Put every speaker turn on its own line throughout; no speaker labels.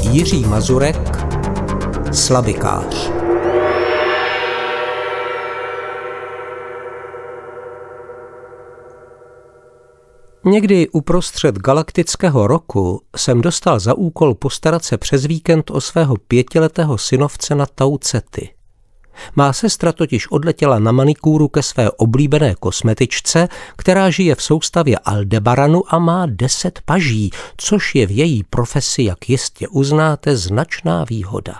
Jiří Mazurek, Slabikář. Někdy uprostřed galaktického roku jsem dostal za úkol postarat se přes víkend o svého pětiletého synovce na Taucety. Má sestra totiž odletěla na manikúru ke své oblíbené kosmetičce, která žije v soustavě Aldebaranu a má deset paží, což je v její profesi, jak jistě uznáte, značná výhoda.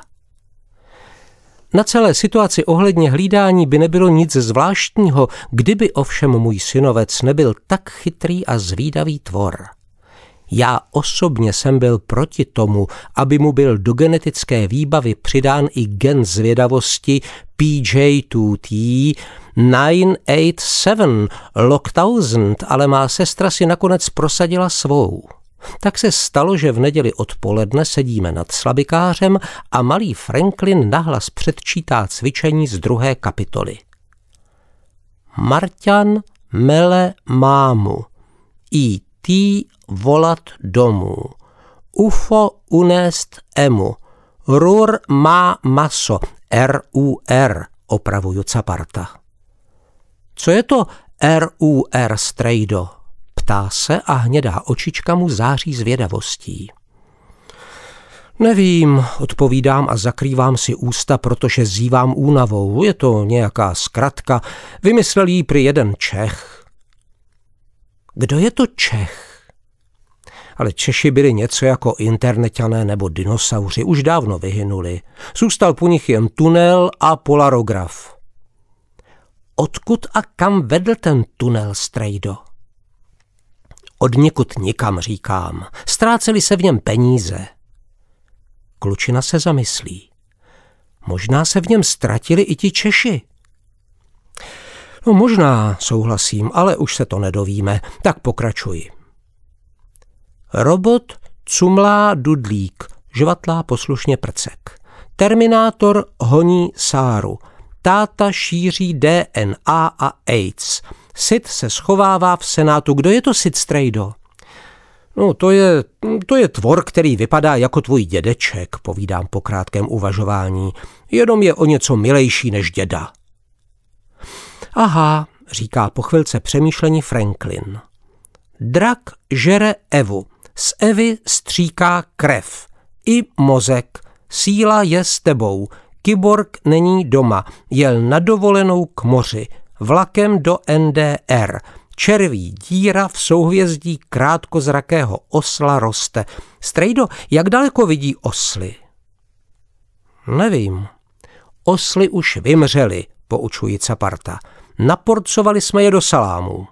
Na celé situaci ohledně hlídání by nebylo nic zvláštního, kdyby ovšem můj synovec nebyl tak chytrý a zvídavý tvor. Já osobně jsem byl proti tomu, aby mu byl do genetické výbavy přidán i gen zvědavosti PJ2T 987 Lockthousand, ale má sestra si nakonec prosadila svou. Tak se stalo, že v neděli odpoledne sedíme nad slabikářem a malý Franklin nahlas předčítá cvičení z druhé kapitoly. Marťan mele mámu, i tý volat domů, ufo unést emu, rur má maso, R-U-R, opravuju Caparta. Co je to R-U-R, strejdo? Ptá se a hnědá očička mu září zvědavostí. Nevím, odpovídám a zakrývám si ústa, protože zývám únavou. Je to nějaká zkratka. Vymyslel jí prý jeden Čech. Kdo je to Čech? Ale Češi byli něco jako internetané nebo dinosauři, už dávno vyhynuli. Zůstal po nich jen tunel a polarograf. Odkud a kam vedl ten tunel, Strejdo? Od někud nikam, říkám. Ztráceli se v něm peníze. Klučina se zamyslí. Možná se v něm ztratili i ti Češi. No možná, souhlasím, ale už se to nedovíme, tak pokračuji. Robot cumlá dudlík, žvatlá poslušně prcek. Terminátor honí Sáru. Táta šíří DNA a AIDS. Sid se schovává v senátu. Kdo je to Sid Strejdo? No, to je, to je tvor, který vypadá jako tvůj dědeček, povídám po krátkém uvažování. Jenom je o něco milejší než děda. Aha, říká po chvilce přemýšlení Franklin. Drak žere Evu. Z Evy stříká krev. I mozek. Síla je s tebou. Kyborg není doma. Jel na dovolenou k moři vlakem do NDR. Červí díra v souhvězdí krátkozrakého osla roste. Strejdo, jak daleko vidí osly? Nevím. Osly už vymřely, poučují Caparta. Naporcovali jsme je do salámů.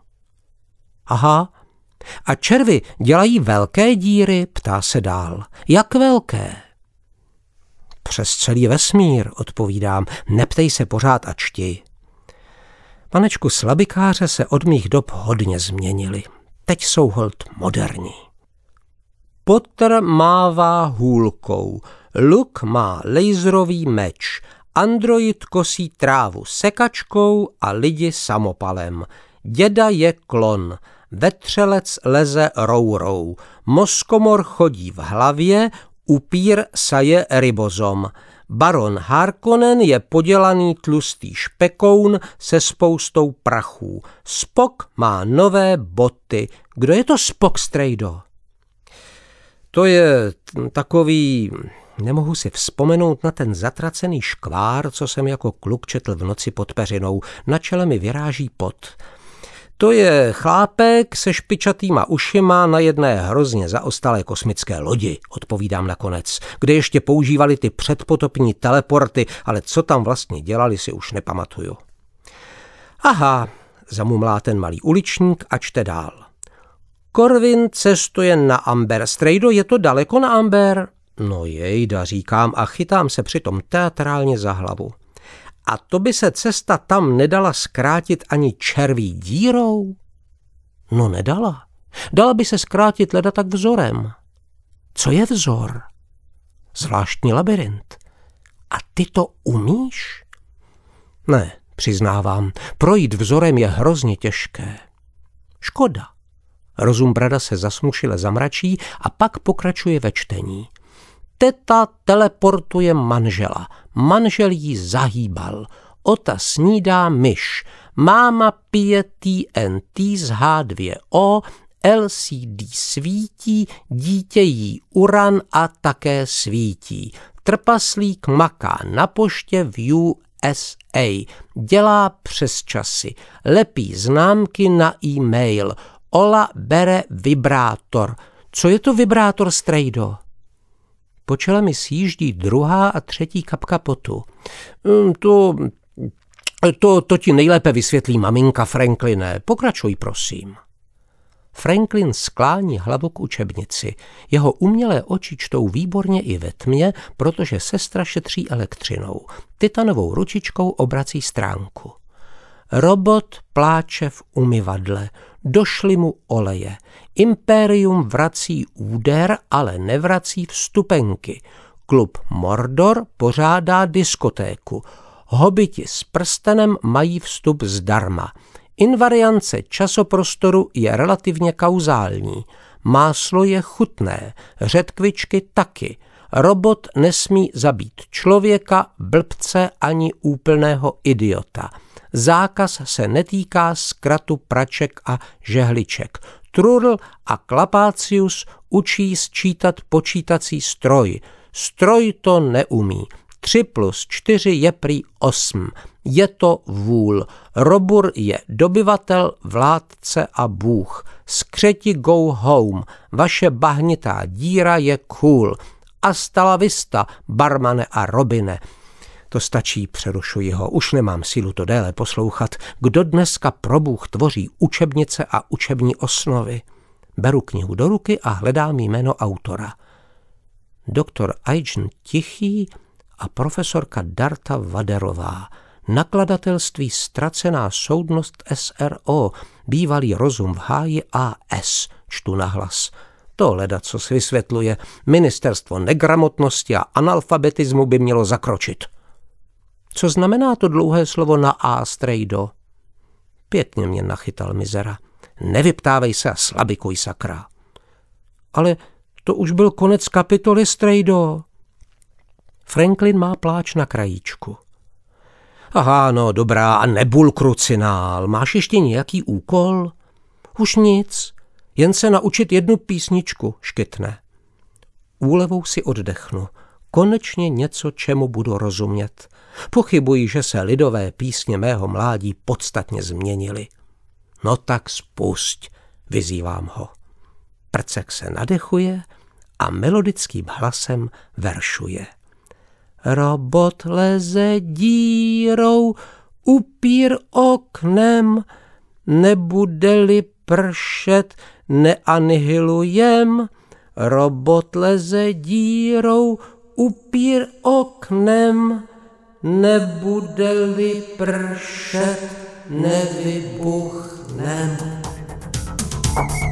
Aha, a červy dělají velké díry, ptá se dál. Jak velké? Přes celý vesmír, odpovídám, neptej se pořád a čti. Panečku slabikáře se od mých dob hodně změnili. Teď jsou hold moderní. Potter mává hůlkou, Luk má laserový meč, android kosí trávu sekačkou a lidi samopalem. Děda je klon, vetřelec leze rourou, moskomor chodí v hlavě, upír saje ribozom. Baron Harkonnen je podělaný tlustý špekoun se spoustou prachů. Spok má nové boty. Kdo je to Spok Strejdo? To je takový... Nemohu si vzpomenout na ten zatracený škvár, co jsem jako kluk četl v noci pod peřinou. Na čele mi vyráží pot. To je chlápek se špičatýma ušima na jedné hrozně zaostalé kosmické lodi, odpovídám nakonec, kde ještě používali ty předpotopní teleporty, ale co tam vlastně dělali, si už nepamatuju. Aha, zamumlá ten malý uličník a čte dál. Korvin cestuje na Amber. Strejdo, je to daleko na Amber? No jejda, říkám a chytám se přitom teatrálně za hlavu. A to by se cesta tam nedala zkrátit ani červí dírou? No nedala. Dala by se zkrátit leda tak vzorem. Co je vzor? Zvláštní labirint. A ty to umíš? Ne, přiznávám, projít vzorem je hrozně těžké. Škoda. Rozum brada se zasmušile zamračí a pak pokračuje ve čtení. Teta teleportuje manžela. Manžel jí zahýbal. Ota snídá myš. Máma pije TNT z H2O, LCD svítí, dítě jí uran a také svítí. Trpaslík maká na poště v USA, dělá přes časy, lepí známky na e-mail, Ola bere vibrátor. Co je to vibrátor, strejdo? Po čele mi sjíždí druhá a třetí kapka potu. Hm, to, to, to ti nejlépe vysvětlí maminka Frankline. Pokračuj, prosím. Franklin sklání hlavu k učebnici. Jeho umělé oči čtou výborně i ve tmě, protože sestra šetří elektřinou. Titanovou ručičkou obrací stránku. Robot pláče v umyvadle. Došly mu oleje. Impérium vrací úder, ale nevrací vstupenky. Klub Mordor pořádá diskotéku. Hobiti s prstenem mají vstup zdarma. Invariance časoprostoru je relativně kauzální. Máslo je chutné, řetkvičky taky. Robot nesmí zabít člověka, blbce ani úplného idiota. Zákaz se netýká zkratu praček a žehliček. Trudl a Klapácius učí sčítat počítací stroj. Stroj to neumí. 3 plus 4 je prý 8. Je to vůl. Robur je dobyvatel, vládce a bůh. Skřeti go home. Vaše bahnitá díra je cool. A stala vista, barmane a robine. To stačí, přerušuji ho, už nemám sílu to déle poslouchat. Kdo dneska pro Bůh tvoří učebnice a učební osnovy? Beru knihu do ruky a hledám jméno autora. Doktor Ajn Tichý a profesorka Darta Vaderová. Nakladatelství Ztracená soudnost SRO, bývalý rozum v háji AS, čtu nahlas. To leda, co si vysvětluje, ministerstvo negramotnosti a analfabetismu by mělo zakročit. Co znamená to dlouhé slovo na A, strejdo? Pěkně mě nachytal mizera. Nevyptávej se a slabikuj, sakra. Ale to už byl konec kapitoly, strejdo. Franklin má pláč na krajíčku. Aha, no dobrá, a nebul krucinál. Máš ještě nějaký úkol? Už nic, jen se naučit jednu písničku, škytne. Úlevou si oddechnu. Konečně něco, čemu budu rozumět. Pochybuji, že se lidové písně mého mládí podstatně změnily. No tak spusť, vyzývám ho. Prcek se nadechuje a melodickým hlasem veršuje. Robot leze dírou, upír oknem, nebude-li pršet, neanihilujem. Robot leze dírou, upír oknem, nebude-li pršet, nevybuchnem. thank you